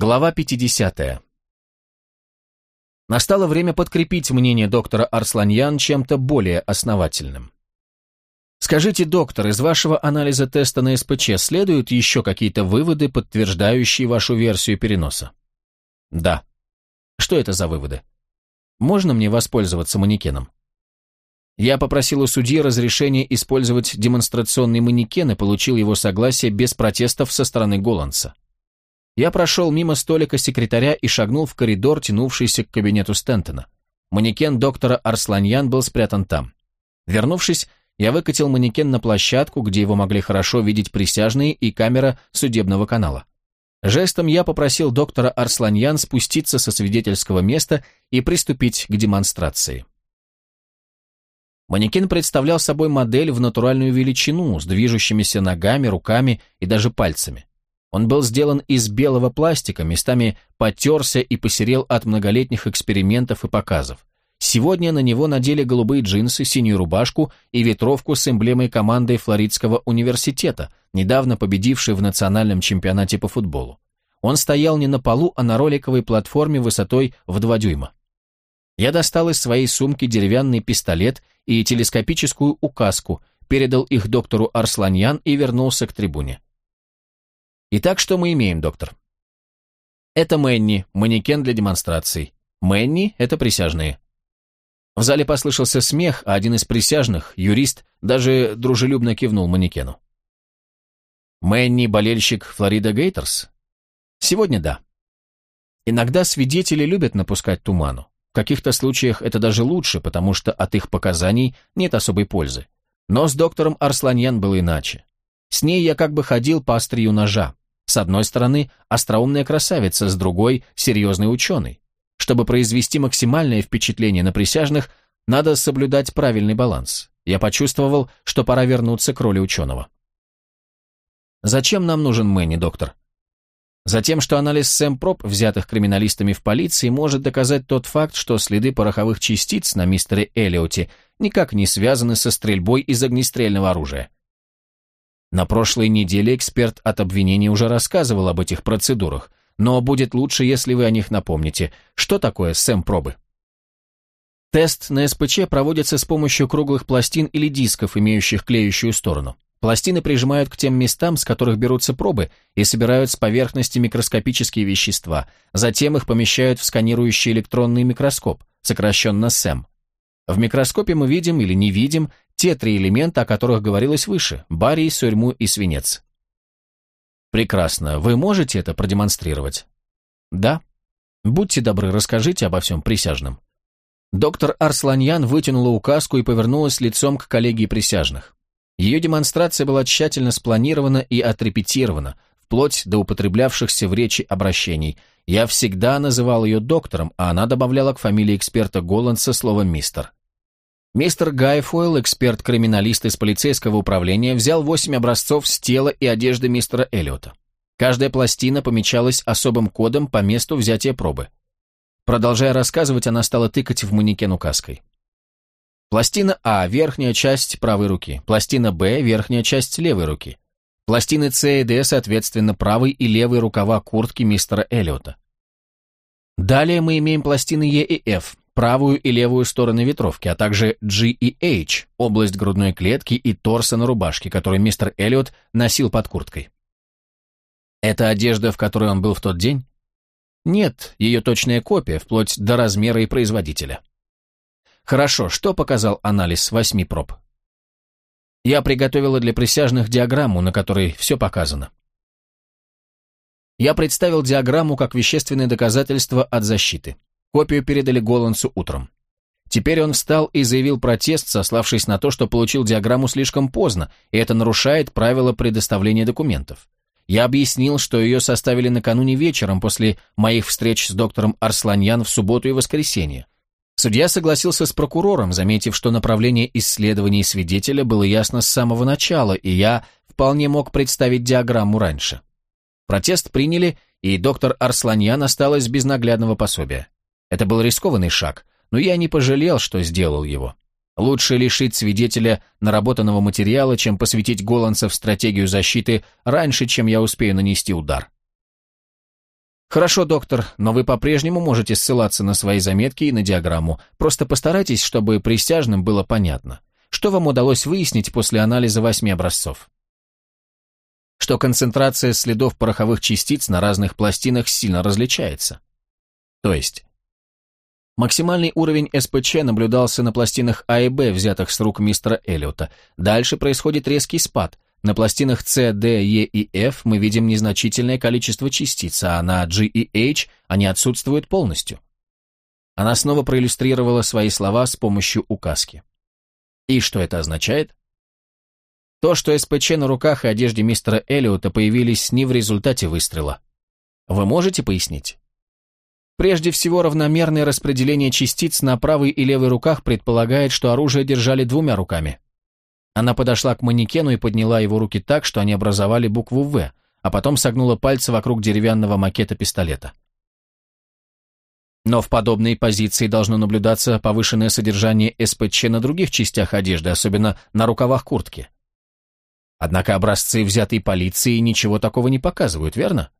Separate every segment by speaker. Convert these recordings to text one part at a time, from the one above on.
Speaker 1: Глава 50. Настало время подкрепить мнение доктора Арсланьян чем-то более основательным. Скажите, доктор, из вашего анализа теста на СПЧ следуют еще какие-то выводы, подтверждающие вашу версию переноса? Да. Что это за выводы? Можно мне воспользоваться манекеном? Я попросил у судьи разрешения использовать демонстрационный манекен и получил его согласие без протестов со стороны Голландса. Я прошел мимо столика секретаря и шагнул в коридор, тянувшийся к кабинету Стентона. Манекен доктора Арсланьян был спрятан там. Вернувшись, я выкатил манекен на площадку, где его могли хорошо видеть присяжные и камера судебного канала. Жестом я попросил доктора Арсланьян спуститься со свидетельского места и приступить к демонстрации. Манекен представлял собой модель в натуральную величину, с движущимися ногами, руками и даже пальцами. Он был сделан из белого пластика, местами потерся и посерел от многолетних экспериментов и показов. Сегодня на него надели голубые джинсы, синюю рубашку и ветровку с эмблемой команды Флоридского университета, недавно победившей в национальном чемпионате по футболу. Он стоял не на полу, а на роликовой платформе высотой в 2 дюйма. Я достал из своей сумки деревянный пистолет и телескопическую указку, передал их доктору Арсланьян и вернулся к трибуне. Итак, что мы имеем, доктор? Это Мэнни, манекен для демонстраций. Мэнни – это присяжные. В зале послышался смех, а один из присяжных, юрист, даже дружелюбно кивнул манекену. Мэнни – болельщик Флорида Гейтерс? Сегодня да. Иногда свидетели любят напускать туману. В каких-то случаях это даже лучше, потому что от их показаний нет особой пользы. Но с доктором Арсланьян было иначе. С ней я как бы ходил по острию ножа. С одной стороны, остроумная красавица, с другой – серьезный ученый. Чтобы произвести максимальное впечатление на присяжных, надо соблюдать правильный баланс. Я почувствовал, что пора вернуться к роли ученого. Зачем нам нужен Мэнни, доктор? Затем, что анализ Сэм-проб, взятых криминалистами в полиции, может доказать тот факт, что следы пороховых частиц на мистере Эллиоте никак не связаны со стрельбой из огнестрельного оружия. На прошлой неделе эксперт от обвинения уже рассказывал об этих процедурах, но будет лучше, если вы о них напомните. Что такое СЭМ-пробы? Тест на СПЧ проводится с помощью круглых пластин или дисков, имеющих клеющую сторону. Пластины прижимают к тем местам, с которых берутся пробы, и собирают с поверхности микроскопические вещества. Затем их помещают в сканирующий электронный микроскоп, сокращенно СЭМ. В микроскопе мы видим или не видим те три элемента, о которых говорилось выше – барий, сурьму и свинец. Прекрасно. Вы можете это продемонстрировать? Да. Будьте добры, расскажите обо всем присяжным. Доктор Арсланьян вытянула указку и повернулась лицом к коллегии присяжных. Ее демонстрация была тщательно спланирована и отрепетирована, вплоть до употреблявшихся в речи обращений. Я всегда называл ее доктором, а она добавляла к фамилии эксперта Голландса слово «мистер». Мистер Гайфойл, эксперт-криминалист из полицейского управления, взял восемь образцов с тела и одежды мистера Эллиота. Каждая пластина помечалась особым кодом по месту взятия пробы. Продолжая рассказывать, она стала тыкать в манекен указкой. Пластина А – верхняя часть правой руки, пластина Б – верхняя часть левой руки. Пластины С и Д, соответственно, правый и левый рукава куртки мистера Эллиота. Далее мы имеем пластины Е и Ф, правую и левую стороны ветровки, а также G и H, область грудной клетки и торса на рубашке, которую мистер Эллиот носил под курткой. Это одежда, в которой он был в тот день? Нет, ее точная копия, вплоть до размера и производителя. Хорошо, что показал анализ восьми проб? Я приготовила для присяжных диаграмму, на которой все показано. Я представил диаграмму как вещественное доказательство от защиты. Копию передали Голландсу утром. Теперь он встал и заявил протест, сославшись на то, что получил диаграмму слишком поздно, и это нарушает правила предоставления документов. Я объяснил, что ее составили накануне вечером после моих встреч с доктором Арсланьян в субботу и воскресенье. Судья согласился с прокурором, заметив, что направление исследований свидетеля было ясно с самого начала, и я вполне мог представить диаграмму раньше. Протест приняли, и доктор Арсланьян осталась без наглядного пособия. Это был рискованный шаг, но я не пожалел, что сделал его. Лучше лишить свидетеля наработанного материала, чем посвятить голландца в стратегию защиты раньше, чем я успею нанести удар. Хорошо, доктор, но вы по-прежнему можете ссылаться на свои заметки и на диаграмму. Просто постарайтесь, чтобы присяжным было понятно. Что вам удалось выяснить после анализа восьми образцов? Что концентрация следов пороховых частиц на разных пластинах сильно различается. То есть, максимальный уровень СПЧ наблюдался на пластинах А и Б, взятых с рук мистера Эллиота. Дальше происходит резкий спад. На пластинах С, Д, Е и F мы видим незначительное количество частиц, а на G и H они отсутствуют полностью. Она снова проиллюстрировала свои слова с помощью указки. И что это означает? То, что СПЧ на руках и одежде мистера Эллиота появились не в результате выстрела. Вы можете пояснить? Прежде всего, равномерное распределение частиц на правой и левой руках предполагает, что оружие держали двумя руками. Она подошла к манекену и подняла его руки так, что они образовали букву «В», а потом согнула пальцы вокруг деревянного макета пистолета. Но в подобной позиции должно наблюдаться повышенное содержание СПЧ на других частях одежды, особенно на рукавах куртки. Однако образцы, взятые полицией, ничего такого не показывают, верно?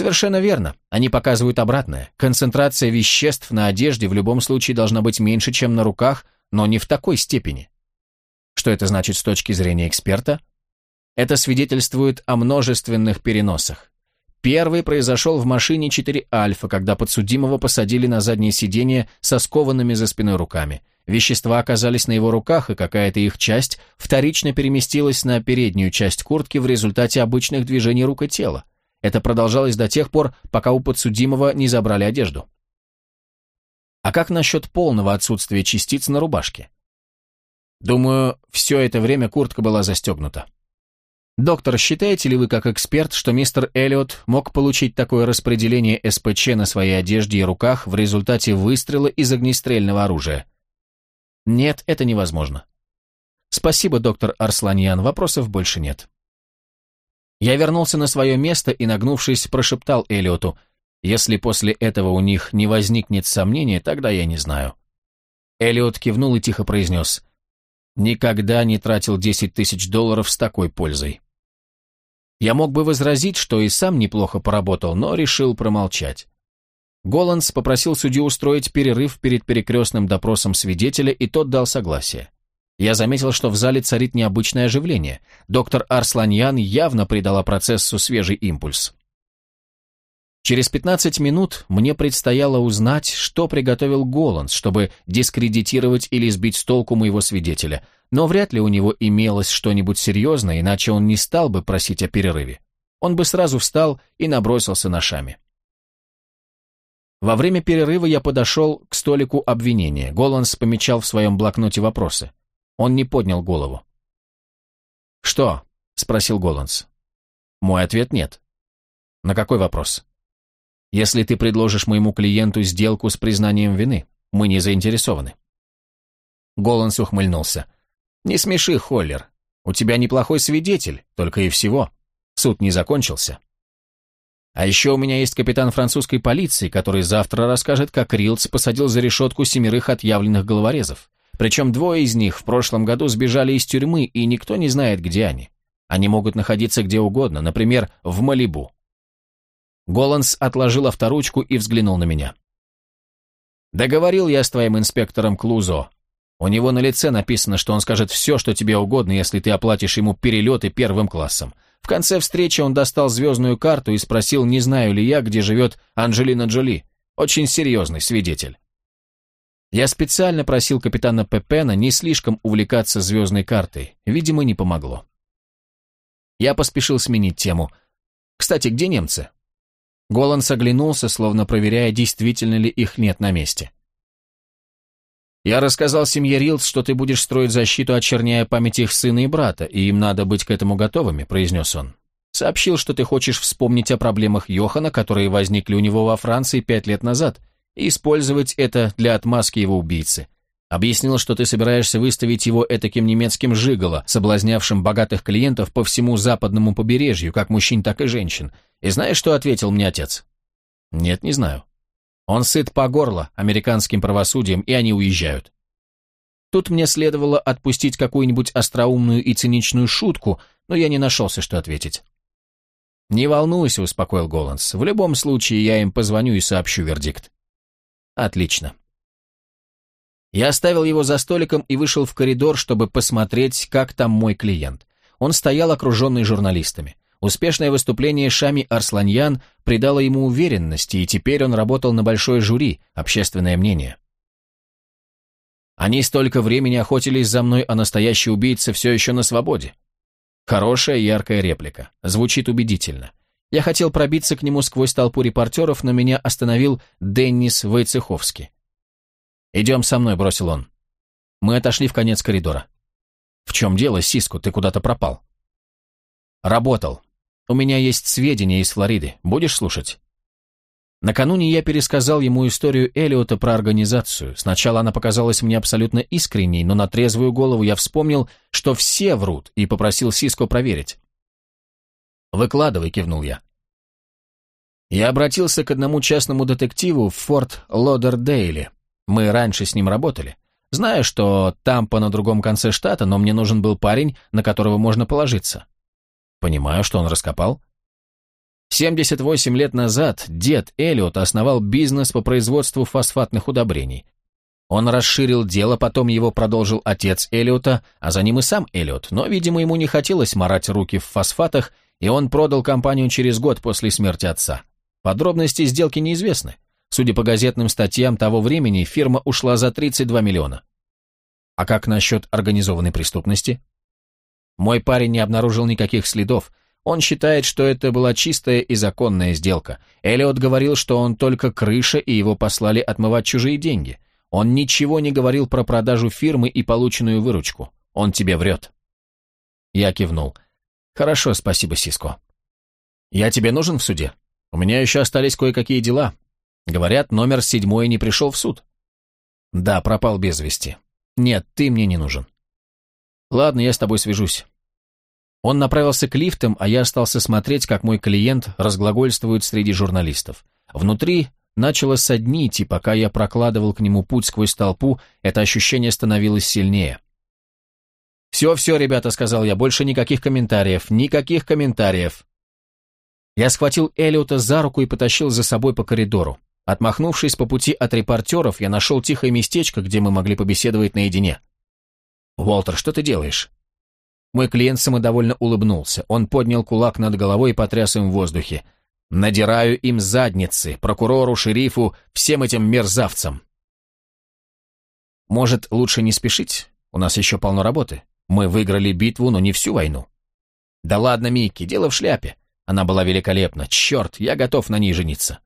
Speaker 1: Совершенно верно. Они показывают обратное. Концентрация веществ на одежде в любом случае должна быть меньше, чем на руках, но не в такой степени. Что это значит с точки зрения эксперта? Это свидетельствует о множественных переносах. Первый произошел в машине 4 Альфа, когда подсудимого посадили на заднее сиденье со скованными за спиной руками. Вещества оказались на его руках, и какая-то их часть вторично переместилась на переднюю часть куртки в результате обычных движений рук и тела. Это продолжалось до тех пор, пока у подсудимого не забрали одежду. А как насчет полного отсутствия частиц на рубашке? Думаю, все это время куртка была застегнута. Доктор, считаете ли вы как эксперт, что мистер Эллиот мог получить такое распределение СПЧ на своей одежде и руках в результате выстрела из огнестрельного оружия? Нет, это невозможно. Спасибо, доктор Арсланьян, вопросов больше нет. Я вернулся на свое место и, нагнувшись, прошептал Эллиоту, если после этого у них не возникнет сомнения, тогда я не знаю. Эллиот кивнул и тихо произнес, Никогда не тратил 10 тысяч долларов с такой пользой. Я мог бы возразить, что и сам неплохо поработал, но решил промолчать. Голландс попросил судью устроить перерыв перед перекрестным допросом свидетеля, и тот дал согласие. Я заметил, что в зале царит необычное оживление. Доктор Арсланьян явно придала процессу свежий импульс. Через 15 минут мне предстояло узнать, что приготовил Голландс, чтобы дискредитировать или сбить с толку моего свидетеля, но вряд ли у него имелось что-нибудь серьезное, иначе он не стал бы просить о перерыве. Он бы сразу встал и набросился на Шами. Во время перерыва я подошел к столику обвинения. Голландс помечал в своем блокноте вопросы. Он не поднял голову. «Что?» — спросил Голландс. Мой ответ нет. На какой вопрос? Если ты предложишь моему клиенту сделку с признанием вины, мы не заинтересованы. Голландс ухмыльнулся. Не смеши, Холлер. У тебя неплохой свидетель, только и всего. Суд не закончился. А еще у меня есть капитан французской полиции, который завтра расскажет, как Рилдс посадил за решетку семерых отъявленных головорезов. Причем двое из них в прошлом году сбежали из тюрьмы, и никто не знает, где они. Они могут находиться где угодно, например, в Малибу. Голландс отложил авторучку и взглянул на меня. «Договорил я с твоим инспектором Клузо. У него на лице написано, что он скажет все, что тебе угодно, если ты оплатишь ему перелеты первым классом. В конце встречи он достал звездную карту и спросил, не знаю ли я, где живет Анджелина Джоли. Очень серьезный свидетель. Я специально просил капитана Пепена не слишком увлекаться звездной картой. Видимо, не помогло. Я поспешил сменить тему. «Кстати, где немцы?» Голландс оглянулся, словно проверяя, действительно ли их нет на месте. «Я рассказал семье Рилдс, что ты будешь строить защиту, очерняя память их сына и брата, и им надо быть к этому готовыми», — произнес он. «Сообщил, что ты хочешь вспомнить о проблемах Йохана, которые возникли у него во Франции пять лет назад, и использовать это для отмазки его убийцы. Объяснил, что ты собираешься выставить его этаким немецким жиголо, соблазнявшим богатых клиентов по всему западному побережью, как мужчин, так и женщин, и знаешь, что ответил мне отец? Нет, не знаю. Он сыт по горло американским правосудием, и они уезжают. Тут мне следовало отпустить какую-нибудь остроумную и циничную шутку, но я не нашелся, что ответить. «Не волнуйся», — успокоил Голландс. «В любом случае я им позвоню и сообщу вердикт». «Отлично». Я оставил его за столиком и вышел в коридор, чтобы посмотреть, как там мой клиент. Он стоял окруженный журналистами. Успешное выступление Шами Арсланьян придало ему уверенности, и теперь он работал на большое жюри, общественное мнение. Они столько времени охотились за мной, а настоящий убийца все еще на свободе. Хорошая, яркая реплика. Звучит убедительно. Я хотел пробиться к нему сквозь толпу репортеров, но меня остановил Деннис Войцеховский. «Идем со мной», — бросил он. Мы отошли в конец коридора. «В чем дело, Сиску, ты куда-то пропал?» «Работал. У меня есть сведения из Флориды. Будешь слушать?» Накануне я пересказал ему историю Элиота про организацию. Сначала она показалась мне абсолютно искренней, но на трезвую голову я вспомнил, что все врут, и попросил Сиско проверить. «Выкладывай», — кивнул я. Я обратился к одному частному детективу в Форт Лодердейле. Мы раньше с ним работали. Знаю, что Тампа на другом конце штата, но мне нужен был парень, на которого можно положиться. Понимаю, что он раскопал. 78 лет назад дед Эллиот основал бизнес по производству фосфатных удобрений. Он расширил дело, потом его продолжил отец Эллиота, а за ним и сам Эллиот, но, видимо, ему не хотелось марать руки в фосфатах, и он продал компанию через год после смерти отца. Подробности сделки неизвестны. Судя по газетным статьям того времени, фирма ушла за 32 миллиона. А как насчет организованной преступности? Мой парень не обнаружил никаких следов, он считает, что это была чистая и законная сделка. Эллиот говорил, что он только крыша, и его послали отмывать чужие деньги. Он ничего не говорил про продажу фирмы и полученную выручку. Он тебе врет. Я кивнул. Хорошо, спасибо, Сиско. Я тебе нужен в суде? У меня еще остались кое-какие дела. Говорят, номер седьмой не пришел в суд. Да, пропал без вести. Нет, ты мне не нужен. Ладно, я с тобой свяжусь. Он направился к лифтам, а я остался смотреть, как мой клиент разглагольствует среди журналистов. Внутри начало соднить, и пока я прокладывал к нему путь сквозь толпу, это ощущение становилось сильнее. «Все-все, ребята», — сказал я, — «больше никаких комментариев, никаких комментариев». Я схватил Эллиота за руку и потащил за собой по коридору. Отмахнувшись по пути от репортеров, я нашел тихое местечко, где мы могли побеседовать наедине. «Уолтер, что ты делаешь?» Мой клиент самодовольно улыбнулся. Он поднял кулак над головой и потряс им в воздухе. «Надираю им задницы, прокурору, шерифу, всем этим мерзавцам!» «Может, лучше не спешить? У нас еще полно работы. Мы выиграли битву, но не всю войну». «Да ладно, Микки, дело в шляпе. Она была великолепна. Черт, я готов на ней жениться».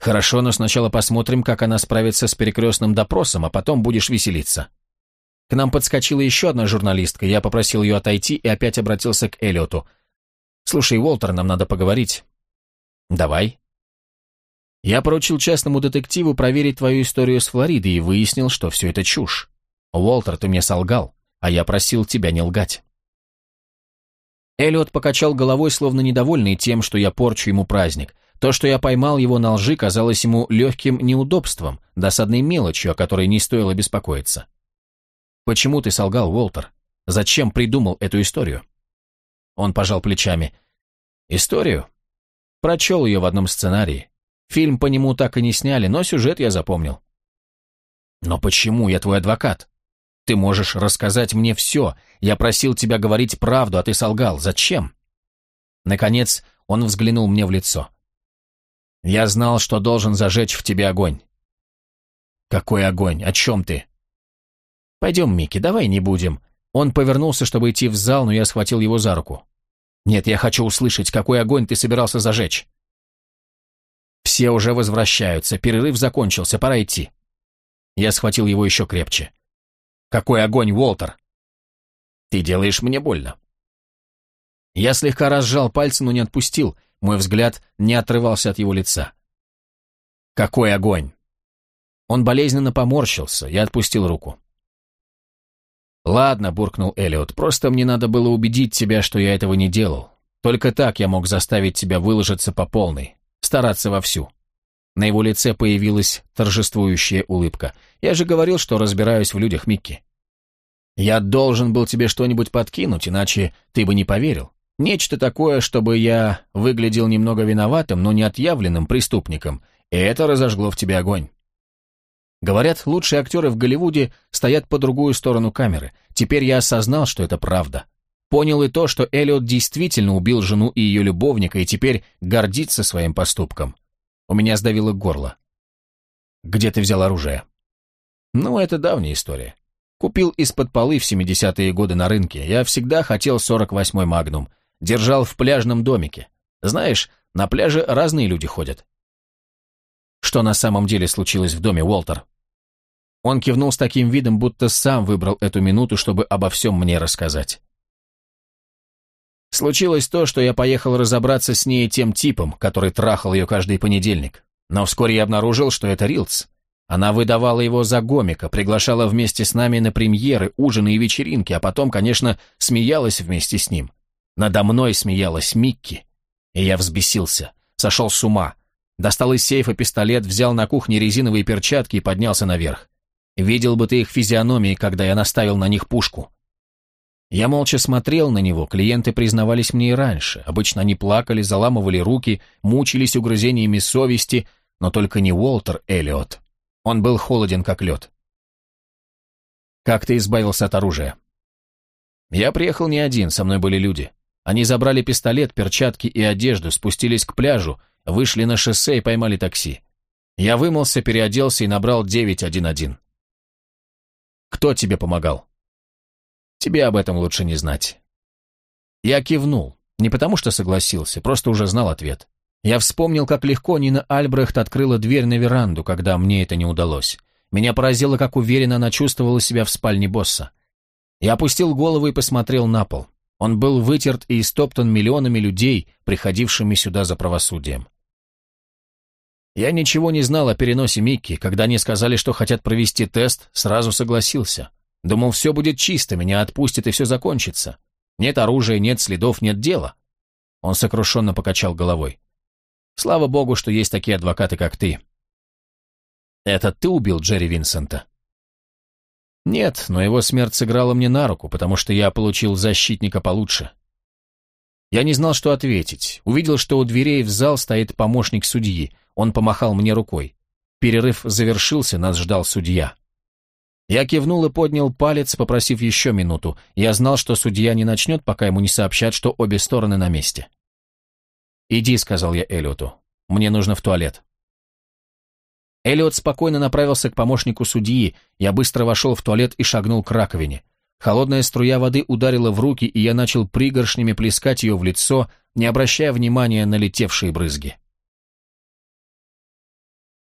Speaker 1: «Хорошо, но сначала посмотрим, как она справится с перекрестным допросом, а потом будешь веселиться». К нам подскочила еще одна журналистка, я попросил ее отойти и опять обратился к Эллиоту. «Слушай, Уолтер, нам надо поговорить». «Давай». Я поручил частному детективу проверить твою историю с Флоридой и выяснил, что все это чушь. Уолтер, ты мне солгал, а я просил тебя не лгать. Эллиот покачал головой, словно недовольный тем, что я порчу ему праздник. То, что я поймал его на лжи, казалось ему легким неудобством, досадной мелочью, о которой не стоило беспокоиться. Почему ты солгал, Уолтер? Зачем придумал эту историю? Он пожал плечами. Историю? Прочел ее в одном сценарии. Фильм по нему так и не сняли, но сюжет я запомнил. Но почему я твой адвокат? Ты можешь рассказать мне все. Я просил тебя говорить правду, а ты солгал. Зачем? Наконец, он взглянул мне в лицо. Я знал, что должен зажечь в тебе огонь. Какой огонь? О чем ты? «Пойдем, Микки, давай не будем». Он повернулся, чтобы идти в зал, но я схватил его за руку. «Нет, я хочу услышать, какой огонь ты собирался зажечь». «Все уже возвращаются, перерыв закончился, пора идти». Я схватил его еще крепче. «Какой огонь, Уолтер?» «Ты делаешь мне больно». Я слегка разжал пальцы, но не отпустил, мой взгляд не отрывался от его лица. «Какой огонь?» Он болезненно поморщился, я отпустил руку. «Ладно», — буркнул Эллиот, — «просто мне надо было убедить тебя, что я этого не делал. Только так я мог заставить тебя выложиться по полной, стараться вовсю». На его лице появилась торжествующая улыбка. «Я же говорил, что разбираюсь в людях, Микки». «Я должен был тебе что-нибудь подкинуть, иначе ты бы не поверил. Нечто такое, чтобы я выглядел немного виноватым, но не отъявленным преступником, и это разожгло в тебе огонь. Говорят, лучшие актеры в Голливуде стоят по другую сторону камеры. Теперь я осознал, что это правда. Понял и то, что Эллиот действительно убил жену и ее любовника, и теперь гордится своим поступком. У меня сдавило горло. «Где ты взял оружие?» «Ну, это давняя история. Купил из-под полы в 70-е годы на рынке. Я всегда хотел 48-й «Магнум». Держал в пляжном домике. Знаешь, на пляже разные люди ходят. Что на самом деле случилось в доме, Уолтер? Он кивнул с таким видом, будто сам выбрал эту минуту, чтобы обо всем мне рассказать. Случилось то, что я поехал разобраться с ней тем типом, который трахал ее каждый понедельник. Но вскоре я обнаружил, что это Рилдс. Она выдавала его за гомика, приглашала вместе с нами на премьеры, ужины и вечеринки, а потом, конечно, смеялась вместе с ним. Надо мной смеялась Микки. И я взбесился, сошел с ума. Достал из сейфа пистолет, взял на кухне резиновые перчатки и поднялся наверх. Видел бы ты их физиономии, когда я наставил на них пушку. Я молча смотрел на него, клиенты признавались мне и раньше. Обычно они плакали, заламывали руки, мучились угрызениями совести, но только не Уолтер Эллиот. Он был холоден, как лед. «Как ты избавился от оружия?» «Я приехал не один, со мной были люди. Они забрали пистолет, перчатки и одежду, спустились к пляжу, вышли на шоссе и поймали такси. Я вымылся, переоделся и набрал 911. «Кто тебе помогал?» «Тебе об этом лучше не знать». Я кивнул, не потому что согласился, просто уже знал ответ. Я вспомнил, как легко Нина Альбрехт открыла дверь на веранду, когда мне это не удалось. Меня поразило, как уверенно она чувствовала себя в спальне босса. Я опустил голову и посмотрел на пол. Он был вытерт и истоптан миллионами людей, приходившими сюда за правосудием. Я ничего не знал о переносе Микки. Когда они сказали, что хотят провести тест, сразу согласился. Думал, все будет чисто, меня отпустят и все закончится. Нет оружия, нет следов, нет дела. Он сокрушенно покачал головой. Слава богу, что есть такие адвокаты, как ты. Это ты убил Джерри Винсента? Нет, но его смерть сыграла мне на руку, потому что я получил защитника получше. Я не знал, что ответить. Увидел, что у дверей в зал стоит помощник судьи. Он помахал мне рукой. Перерыв завершился, нас ждал судья. Я кивнул и поднял палец, попросив еще минуту. Я знал, что судья не начнет, пока ему не сообщат, что обе стороны на месте. «Иди», — сказал я Эллиоту. «Мне нужно в туалет». Эллиот спокойно направился к помощнику судьи. Я быстро вошел в туалет и шагнул к раковине. Холодная струя воды ударила в руки, и я начал пригоршнями плескать ее в лицо, не обращая внимания на летевшие брызги.